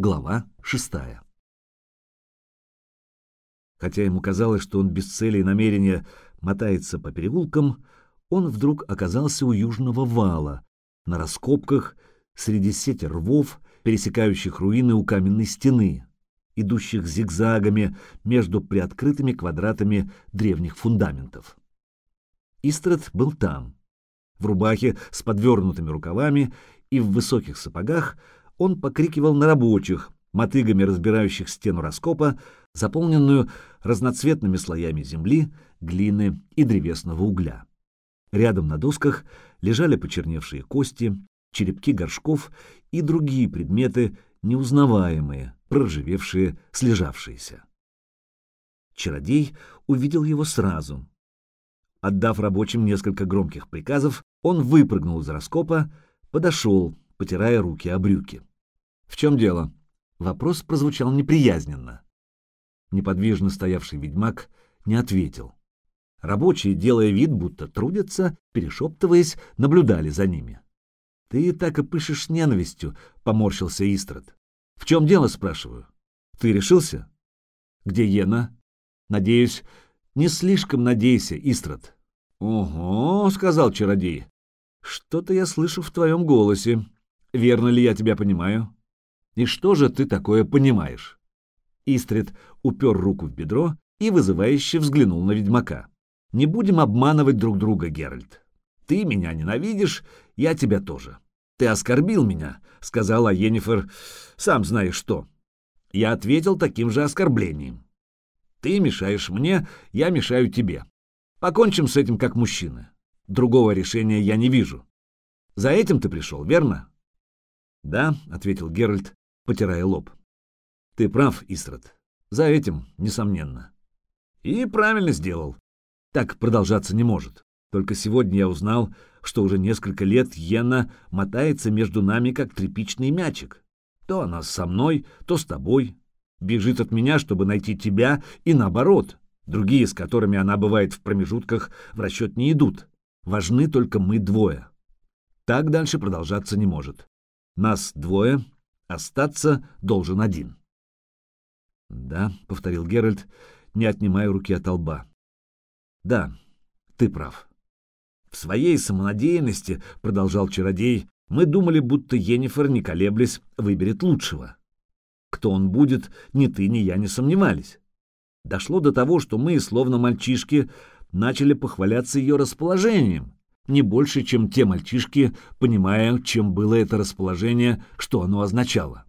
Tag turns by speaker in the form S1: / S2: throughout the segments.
S1: Глава шестая. Хотя ему казалось, что он без цели и намерения мотается по переулкам, он вдруг оказался у южного вала, на раскопках, среди сети рвов, пересекающих руины у каменной стены, идущих зигзагами между приоткрытыми квадратами древних фундаментов. Истрат был там. В рубахе с подвернутыми рукавами и в высоких сапогах он покрикивал на рабочих, мотыгами разбирающих стену раскопа, заполненную разноцветными слоями земли, глины и древесного угля. Рядом на досках лежали почерневшие кости, черепки горшков и другие предметы, неузнаваемые, проржевевшие, слежавшиеся. Чародей увидел его сразу. Отдав рабочим несколько громких приказов, он выпрыгнул из раскопа, подошел, потирая руки о брюки. «В чем дело?» Вопрос прозвучал неприязненно. Неподвижно стоявший ведьмак не ответил. Рабочие, делая вид, будто трудятся, перешептываясь, наблюдали за ними. — Ты так и пышешь ненавистью, — поморщился Истрад. — В чем дело, спрашиваю? Ты решился? — Где Ена? — Надеюсь. — Не слишком надейся, Истрад. — Ого, — сказал чародей. — Что-то я слышу в твоем голосе. Верно ли я тебя понимаю? И что же ты такое понимаешь? Истрид упер руку в бедро и вызывающе взглянул на ведьмака. Не будем обманывать друг друга, Геральт. Ты меня ненавидишь, я тебя тоже. Ты оскорбил меня, сказала Енифер, сам знаешь что. Я ответил таким же оскорблением. Ты мешаешь мне, я мешаю тебе. Покончим с этим как мужчины. Другого решения я не вижу. За этим ты пришел, верно? Да, ответил Геральт, потирая лоб. Ты прав, Истрад. За этим, несомненно. И правильно сделал. Так продолжаться не может. Только сегодня я узнал, что уже несколько лет Йена мотается между нами, как тряпичный мячик. То она со мной, то с тобой. Бежит от меня, чтобы найти тебя, и наоборот. Другие, с которыми она бывает в промежутках, в расчет не идут. Важны только мы двое. Так дальше продолжаться не может. Нас двое, остаться должен один. — Да, — повторил Геральт, не отнимая руки от лба. Да, ты прав. В своей самонадеянности, продолжал чародей, мы думали, будто Енифер, не колеблясь, выберет лучшего. Кто он будет, ни ты, ни я не сомневались. Дошло до того, что мы, словно мальчишки, начали похваляться ее расположением, не больше, чем те мальчишки, понимая, чем было это расположение, что оно означало.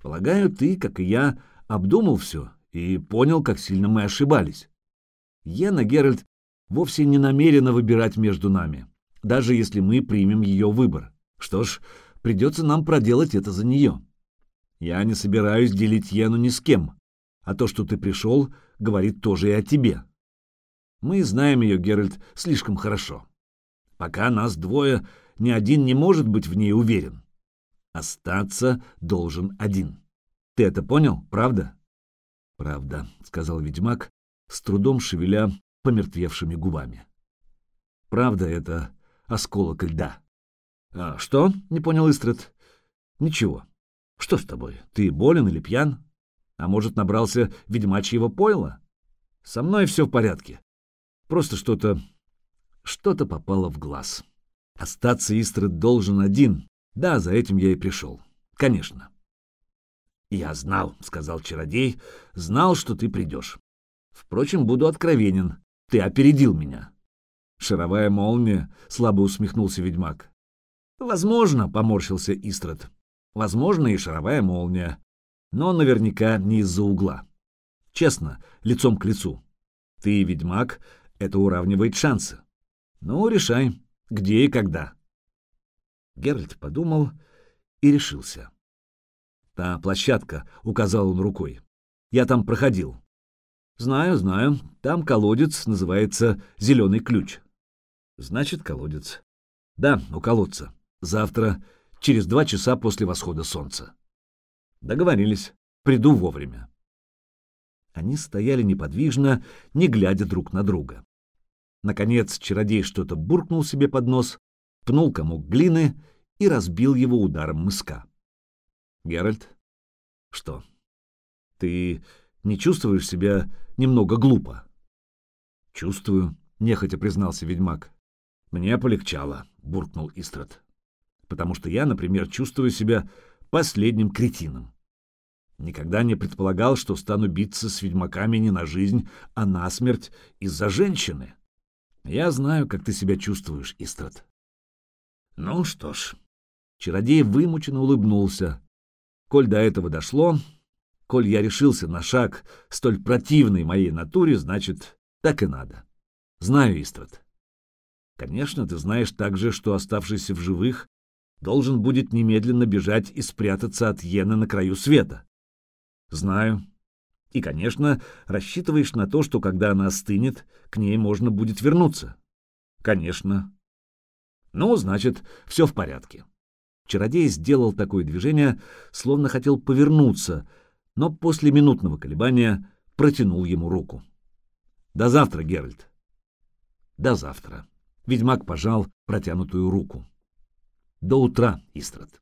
S1: Полагаю, ты, как и я, обдумал все и понял, как сильно мы ошибались. Ена Геральт вовсе не намерена выбирать между нами, даже если мы примем ее выбор. Что ж, придется нам проделать это за нее. Я не собираюсь делить Йену ни с кем, а то, что ты пришел, говорит тоже и о тебе. Мы знаем ее, Геральт, слишком хорошо. Пока нас двое, ни один не может быть в ней уверен. Остаться должен один. Ты это понял, правда? Правда, сказал ведьмак, с трудом шевеля помертвевшими губами. Правда, это осколок льда. А что? Не понял Истред. Ничего. Что с тобой? Ты болен или пьян? А может, набрался ведьмачьего пойла? Со мной все в порядке. Просто что-то... что-то попало в глаз. Остаться Истред должен один. Да, за этим я и пришел. Конечно. «Я знал», — сказал чародей, — «знал, что ты придешь. Впрочем, буду откровенен. Ты опередил меня. Шаровая молния, слабо усмехнулся ведьмак. Возможно, поморщился Истрад. Возможно, и шаровая молния. Но наверняка не из-за угла. Честно, лицом к лицу. Ты, ведьмак, это уравнивает шансы. Ну, решай, где и когда. Геральт подумал и решился. Та площадка, указал он рукой. Я там проходил. Знаю, знаю. Там колодец называется «Зеленый ключ». Значит, колодец. Да, у колодца. Завтра, через два часа после восхода солнца. Договорились. Приду вовремя. Они стояли неподвижно, не глядя друг на друга. Наконец, чародей что-то буркнул себе под нос, пнул комок глины и разбил его ударом мыска. Геральт, Что? Ты не чувствуешь себя немного глупо? Чувствую, нехотя признался ведьмак. Мне полегчало, буркнул Истрат. Потому что я, например, чувствую себя последним кретином. Никогда не предполагал, что стану биться с ведьмаками не на жизнь, а на смерть из-за женщины. Я знаю, как ты себя чувствуешь, Истрат. Ну что ж, чародей вымученно улыбнулся. Коль до этого дошло, коль я решился на шаг столь противной моей натуре, значит, так и надо. Знаю, Истрат. Конечно, ты знаешь также, что оставшийся в живых должен будет немедленно бежать и спрятаться от Йены на краю света. Знаю. И, конечно, рассчитываешь на то, что когда она остынет, к ней можно будет вернуться. Конечно. Ну, значит, все в порядке. Чародей сделал такое движение, словно хотел повернуться, но после минутного колебания протянул ему руку. До завтра, Геральт. До завтра. Ведьмак пожал протянутую руку. До утра, Истрат.